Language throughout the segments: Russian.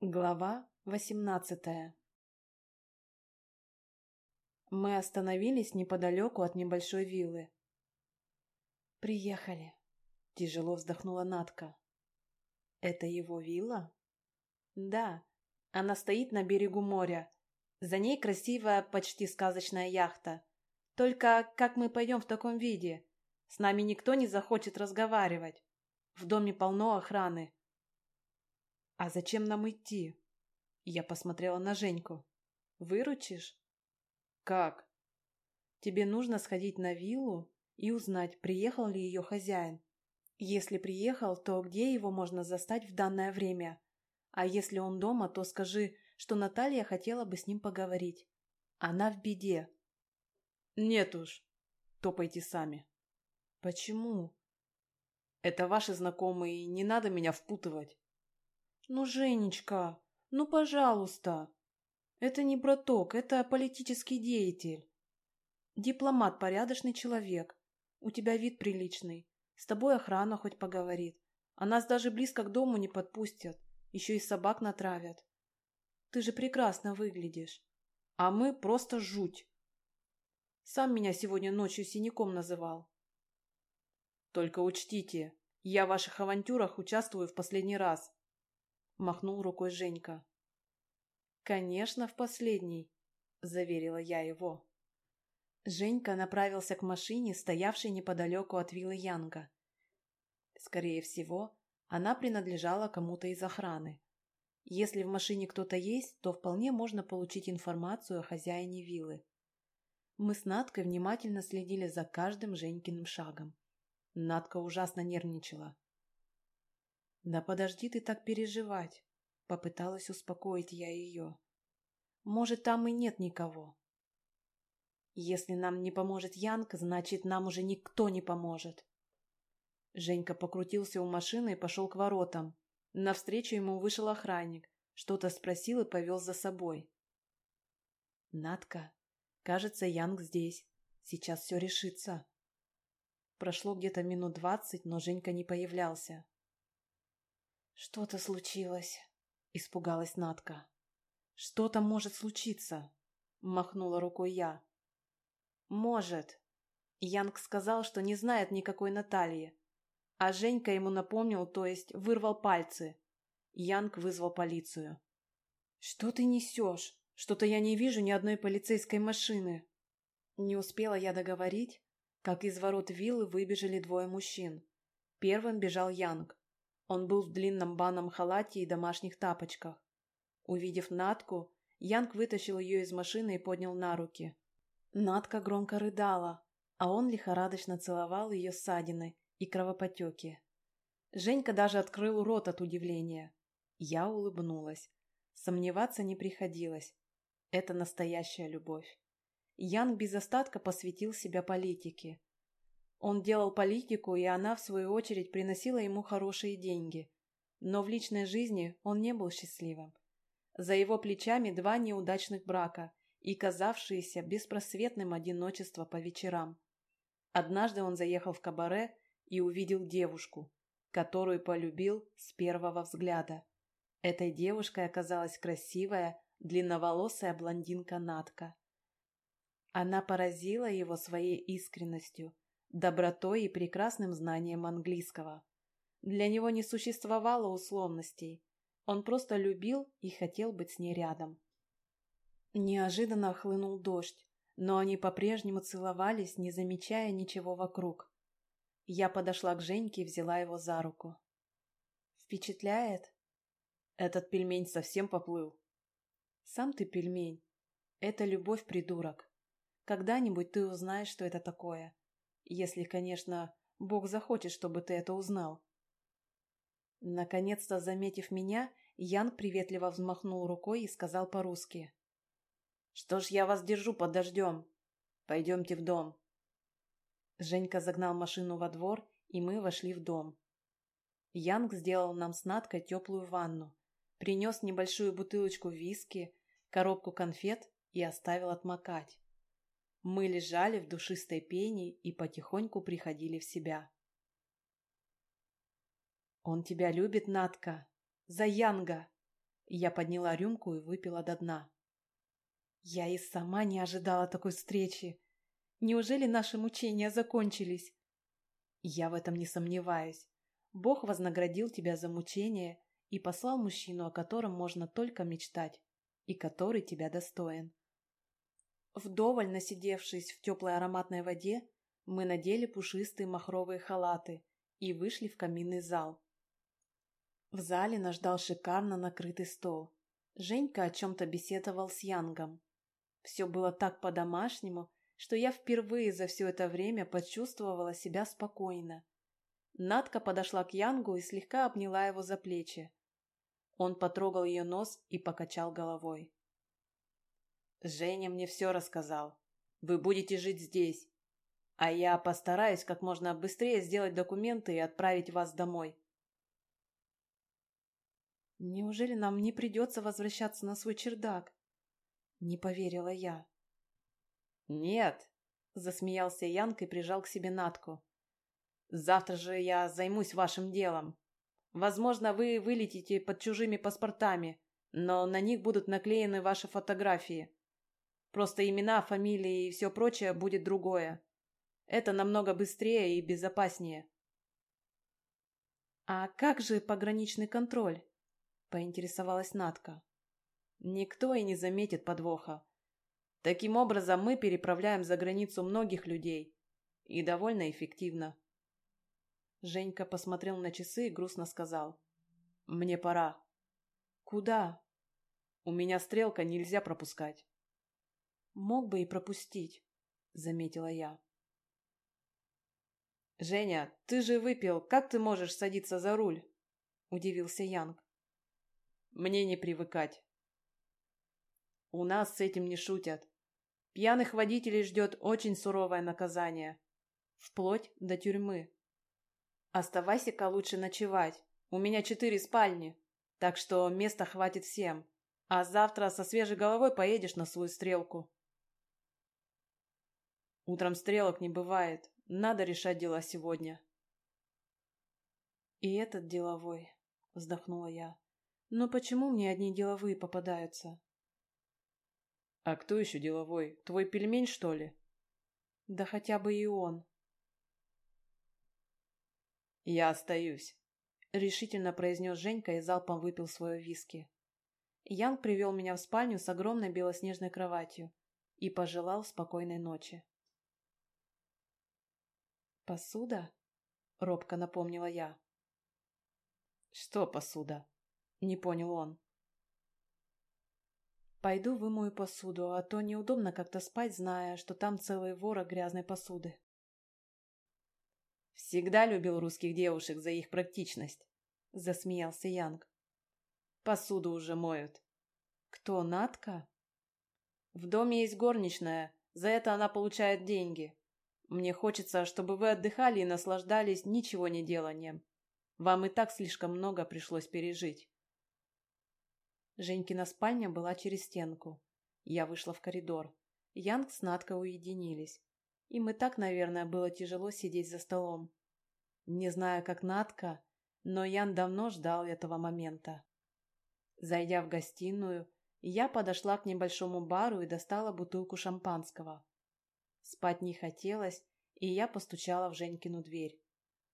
Глава восемнадцатая Мы остановились неподалеку от небольшой виллы. «Приехали», — тяжело вздохнула Натка. «Это его вилла?» «Да, она стоит на берегу моря. За ней красивая, почти сказочная яхта. Только как мы пойдем в таком виде? С нами никто не захочет разговаривать. В доме полно охраны». «А зачем нам идти?» Я посмотрела на Женьку. «Выручишь?» «Как?» «Тебе нужно сходить на виллу и узнать, приехал ли ее хозяин. Если приехал, то где его можно застать в данное время? А если он дома, то скажи, что Наталья хотела бы с ним поговорить. Она в беде». «Нет уж. Топайте сами». «Почему?» «Это ваши знакомые, не надо меня впутывать». «Ну, Женечка, ну, пожалуйста. Это не браток, это политический деятель. Дипломат, порядочный человек. У тебя вид приличный. С тобой охрана хоть поговорит. А нас даже близко к дому не подпустят. Еще и собак натравят. Ты же прекрасно выглядишь. А мы просто жуть. Сам меня сегодня ночью синяком называл. Только учтите, я в ваших авантюрах участвую в последний раз махнул рукой Женька. Конечно, в последний, заверила я его. Женька направился к машине, стоявшей неподалеку от виллы Янга. Скорее всего, она принадлежала кому-то из охраны. Если в машине кто-то есть, то вполне можно получить информацию о хозяине виллы. Мы с Надкой внимательно следили за каждым Женькиным шагом. Надка ужасно нервничала. «Да подожди ты так переживать», — попыталась успокоить я ее. «Может, там и нет никого». «Если нам не поможет Янка, значит, нам уже никто не поможет». Женька покрутился у машины и пошел к воротам. Навстречу ему вышел охранник, что-то спросил и повел за собой. «Надка, кажется, Янг здесь. Сейчас все решится». Прошло где-то минут двадцать, но Женька не появлялся. «Что-то случилось», — испугалась Натка. «Что-то может случиться», — махнула рукой я. «Может». Янг сказал, что не знает никакой Натальи. А Женька ему напомнил, то есть вырвал пальцы. Янг вызвал полицию. «Что ты несешь? Что-то я не вижу ни одной полицейской машины». Не успела я договорить, как из ворот виллы выбежали двое мужчин. Первым бежал Янг. Он был в длинном банном халате и домашних тапочках. Увидев Натку, Янг вытащил ее из машины и поднял на руки. Натка громко рыдала, а он лихорадочно целовал ее ссадины и кровопотеки. Женька даже открыл рот от удивления. Я улыбнулась. Сомневаться не приходилось. Это настоящая любовь. Янг без остатка посвятил себя политике. Он делал политику, и она, в свою очередь, приносила ему хорошие деньги. Но в личной жизни он не был счастливым. За его плечами два неудачных брака и казавшееся беспросветным одиночество по вечерам. Однажды он заехал в кабаре и увидел девушку, которую полюбил с первого взгляда. Этой девушкой оказалась красивая, длинноволосая блондинка Натка. Она поразила его своей искренностью – добротой и прекрасным знанием английского. Для него не существовало условностей. Он просто любил и хотел быть с ней рядом. Неожиданно хлынул дождь, но они по-прежнему целовались, не замечая ничего вокруг. Я подошла к Женьке и взяла его за руку. «Впечатляет?» «Этот пельмень совсем поплыл». «Сам ты пельмень. Это любовь, придурок. Когда-нибудь ты узнаешь, что это такое. Если, конечно, Бог захочет, чтобы ты это узнал. Наконец-то, заметив меня, Ян приветливо взмахнул рукой и сказал по-русски. «Что ж я вас держу под дождем? Пойдемте в дом». Женька загнал машину во двор, и мы вошли в дом. Янг сделал нам с Надкой теплую ванну, принес небольшую бутылочку виски, коробку конфет и оставил отмокать. Мы лежали в душистой пене и потихоньку приходили в себя. «Он тебя любит, Натка? За Янга! Я подняла рюмку и выпила до дна. Я и сама не ожидала такой встречи. Неужели наши мучения закончились? Я в этом не сомневаюсь. Бог вознаградил тебя за мучения и послал мужчину, о котором можно только мечтать, и который тебя достоин. Вдоволь насидевшись в теплой ароматной воде, мы надели пушистые махровые халаты и вышли в каминный зал. В зале нас ждал шикарно накрытый стол. Женька о чем-то беседовал с Янгом. Все было так по-домашнему, что я впервые за все это время почувствовала себя спокойно. Надка подошла к Янгу и слегка обняла его за плечи. Он потрогал ее нос и покачал головой. «Женя мне все рассказал. Вы будете жить здесь. А я постараюсь как можно быстрее сделать документы и отправить вас домой». «Неужели нам не придется возвращаться на свой чердак?» Не поверила я. «Нет», — засмеялся Янка и прижал к себе Натку. «Завтра же я займусь вашим делом. Возможно, вы вылетите под чужими паспортами, но на них будут наклеены ваши фотографии. Просто имена, фамилии и все прочее будет другое. Это намного быстрее и безопаснее. «А как же пограничный контроль?» — поинтересовалась Натка. «Никто и не заметит подвоха. Таким образом мы переправляем за границу многих людей. И довольно эффективно. Женька посмотрел на часы и грустно сказал. «Мне пора». «Куда?» «У меня стрелка, нельзя пропускать». «Мог бы и пропустить», — заметила я. «Женя, ты же выпил, как ты можешь садиться за руль?» — удивился Янг. «Мне не привыкать». «У нас с этим не шутят. Пьяных водителей ждет очень суровое наказание. Вплоть до тюрьмы». Оставайся-ка лучше ночевать. У меня четыре спальни, так что места хватит всем. А завтра со свежей головой поедешь на свою стрелку. Утром стрелок не бывает. Надо решать дела сегодня. И этот деловой, вздохнула я. Но почему мне одни деловые попадаются? А кто еще деловой? Твой пельмень, что ли? Да хотя бы и он. «Я остаюсь», — решительно произнес Женька и залпом выпил свое виски. Янг привел меня в спальню с огромной белоснежной кроватью и пожелал спокойной ночи. «Посуда?» — робко напомнила я. «Что посуда?» — не понял он. «Пойду вымою посуду, а то неудобно как-то спать, зная, что там целый ворох грязной посуды». Всегда любил русских девушек за их практичность, засмеялся Янг. Посуду уже моют. Кто, Натка? В доме есть горничная, за это она получает деньги. Мне хочется, чтобы вы отдыхали и наслаждались ничего не деланием. Вам и так слишком много пришлось пережить. Женькина спальня была через стенку. Я вышла в коридор. Янг с Наткой уединились. Им и так, наверное, было тяжело сидеть за столом. Не знаю, как Натка, но Ян давно ждал этого момента. Зайдя в гостиную, я подошла к небольшому бару и достала бутылку шампанского. Спать не хотелось, и я постучала в Женькину дверь.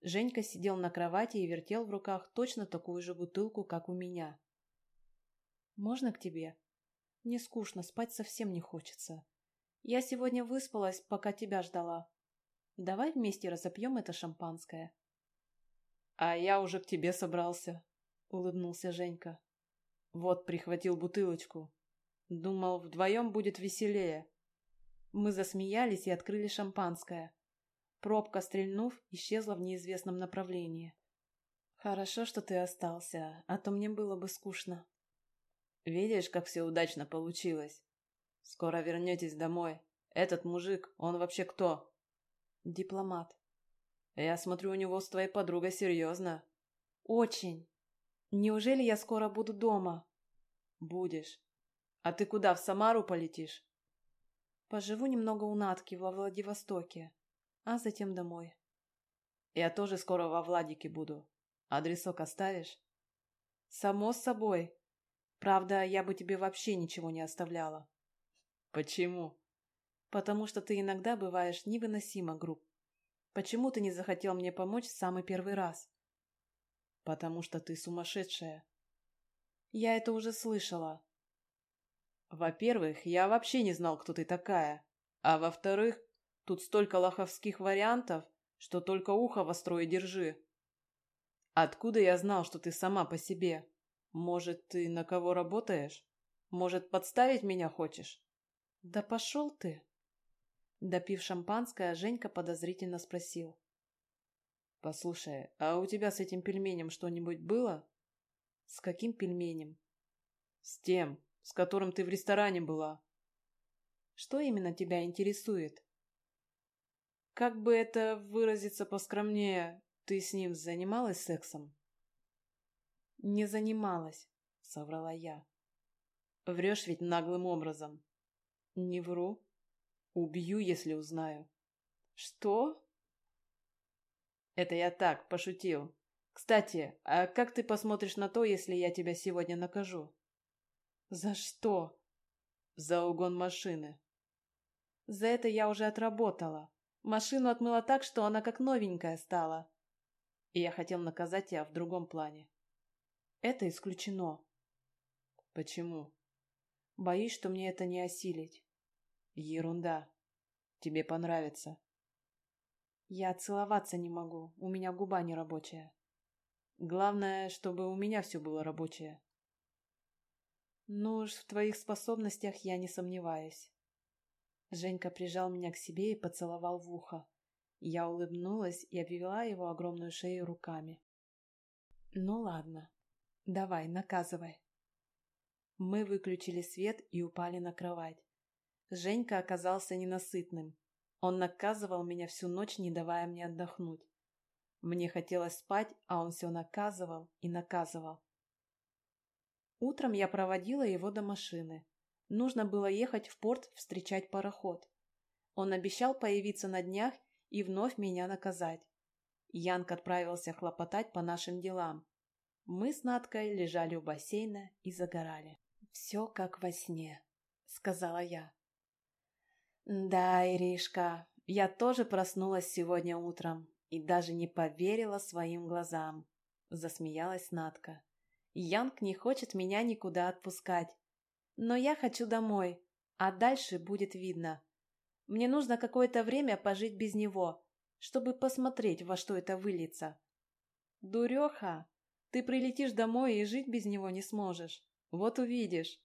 Женька сидел на кровати и вертел в руках точно такую же бутылку, как у меня. «Можно к тебе? Мне скучно, спать совсем не хочется. Я сегодня выспалась, пока тебя ждала. Давай вместе разопьем это шампанское. А я уже к тебе собрался, улыбнулся Женька. Вот прихватил бутылочку. Думал, вдвоем будет веселее. Мы засмеялись и открыли шампанское. Пробка, стрельнув, исчезла в неизвестном направлении. Хорошо, что ты остался, а то мне было бы скучно. Видишь, как все удачно получилось. Скоро вернетесь домой. Этот мужик, он вообще кто? Дипломат. Я смотрю, у него с твоей подругой серьезно. Очень. Неужели я скоро буду дома? Будешь. А ты куда, в Самару полетишь? Поживу немного у Натки во Владивостоке, а затем домой. Я тоже скоро во Владике буду. Адресок оставишь? Само собой. Правда, я бы тебе вообще ничего не оставляла. Почему? Потому что ты иногда бываешь невыносимо груб. Почему ты не захотел мне помочь в самый первый раз? Потому что ты сумасшедшая. Я это уже слышала. Во-первых, я вообще не знал, кто ты такая. А во-вторых, тут столько лоховских вариантов, что только ухо востро и держи. Откуда я знал, что ты сама по себе? Может, ты на кого работаешь? Может, подставить меня хочешь? Да пошел ты. Допив шампанское, Женька подозрительно спросил. Послушай, а у тебя с этим пельменем что-нибудь было? С каким пельменем? С тем, с которым ты в ресторане была. Что именно тебя интересует? Как бы это выразиться поскромнее, ты с ним занималась сексом? Не занималась, соврала я. Врешь ведь наглым образом. Не вру. Убью, если узнаю. Что? Это я так, пошутил. Кстати, а как ты посмотришь на то, если я тебя сегодня накажу? За что? За угон машины. За это я уже отработала. Машину отмыла так, что она как новенькая стала. И я хотел наказать тебя в другом плане. Это исключено. Почему? Боюсь, что мне это не осилить. Ерунда. Тебе понравится. Я целоваться не могу, у меня губа не рабочая. Главное, чтобы у меня все было рабочее. Ну уж в твоих способностях я не сомневаюсь. Женька прижал меня к себе и поцеловал в ухо. Я улыбнулась и обвела его огромную шею руками. Ну ладно, давай, наказывай. Мы выключили свет и упали на кровать. Женька оказался ненасытным. Он наказывал меня всю ночь, не давая мне отдохнуть. Мне хотелось спать, а он все наказывал и наказывал. Утром я проводила его до машины. Нужно было ехать в порт встречать пароход. Он обещал появиться на днях и вновь меня наказать. Янг отправился хлопотать по нашим делам. Мы с Надкой лежали у бассейна и загорали. «Все как во сне», — сказала я. «Да, Иришка, я тоже проснулась сегодня утром и даже не поверила своим глазам», — засмеялась Надка. «Янг не хочет меня никуда отпускать. Но я хочу домой, а дальше будет видно. Мне нужно какое-то время пожить без него, чтобы посмотреть, во что это выльется». «Дуреха, ты прилетишь домой и жить без него не сможешь. Вот увидишь».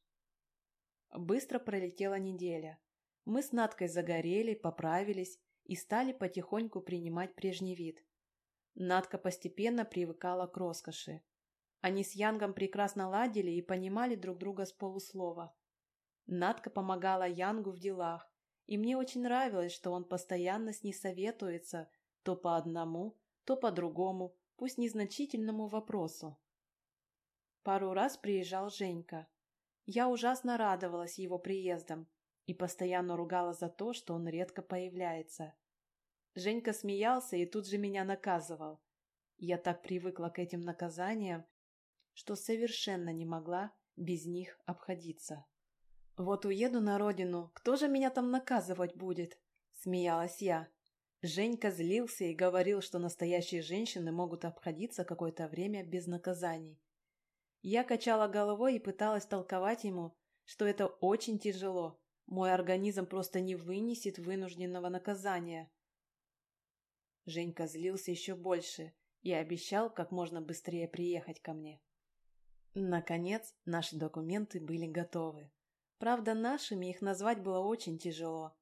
Быстро пролетела неделя. Мы с Надкой загорели, поправились и стали потихоньку принимать прежний вид. Надка постепенно привыкала к роскоши. Они с Янгом прекрасно ладили и понимали друг друга с полуслова. Надка помогала Янгу в делах, и мне очень нравилось, что он постоянно с ней советуется то по одному, то по другому, пусть незначительному вопросу. Пару раз приезжал Женька. Я ужасно радовалась его приездам, и постоянно ругала за то, что он редко появляется. Женька смеялся и тут же меня наказывал. Я так привыкла к этим наказаниям, что совершенно не могла без них обходиться. «Вот уеду на родину, кто же меня там наказывать будет?» – смеялась я. Женька злился и говорил, что настоящие женщины могут обходиться какое-то время без наказаний. Я качала головой и пыталась толковать ему, что это очень тяжело, мой организм просто не вынесет вынужденного наказания. Женька злился еще больше и обещал как можно быстрее приехать ко мне. Наконец, наши документы были готовы. Правда, нашими их назвать было очень тяжело.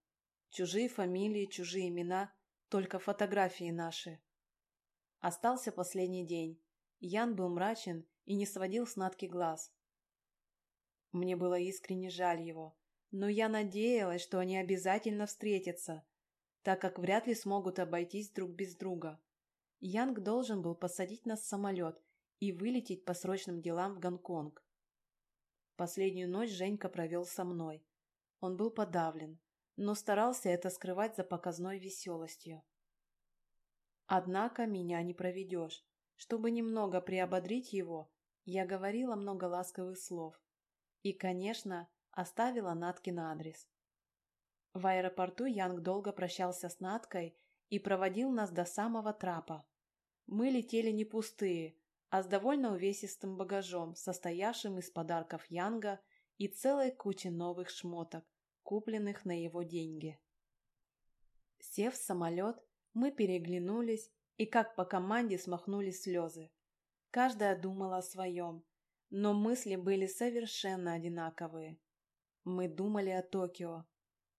Чужие фамилии, чужие имена, только фотографии наши. Остался последний день. Ян был мрачен и не сводил с Натки глаз. Мне было искренне жаль его но я надеялась, что они обязательно встретятся, так как вряд ли смогут обойтись друг без друга. Янг должен был посадить нас в самолет и вылететь по срочным делам в Гонконг. Последнюю ночь Женька провел со мной. Он был подавлен, но старался это скрывать за показной веселостью. Однако меня не проведешь. Чтобы немного приободрить его, я говорила много ласковых слов. И, конечно, оставила Наткин адрес. В аэропорту Янг долго прощался с Наткой и проводил нас до самого трапа. Мы летели не пустые, а с довольно увесистым багажом, состоявшим из подарков Янга и целой кучи новых шмоток, купленных на его деньги. Сев в самолет, мы переглянулись и как по команде смахнули слезы. Каждая думала о своем, но мысли были совершенно одинаковые. Мы думали о Токио,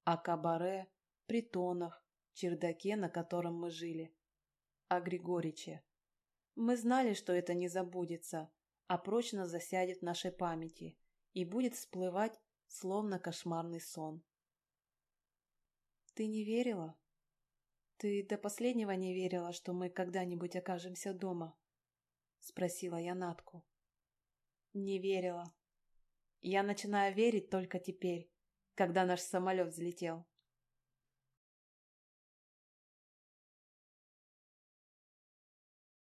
о кабаре, притонах, чердаке, на котором мы жили, о Григориче. Мы знали, что это не забудется, а прочно засядет в нашей памяти и будет всплывать, словно кошмарный сон. «Ты не верила? Ты до последнего не верила, что мы когда-нибудь окажемся дома?» — спросила я Натку. «Не верила. Я начинаю верить только теперь, когда наш самолет взлетел».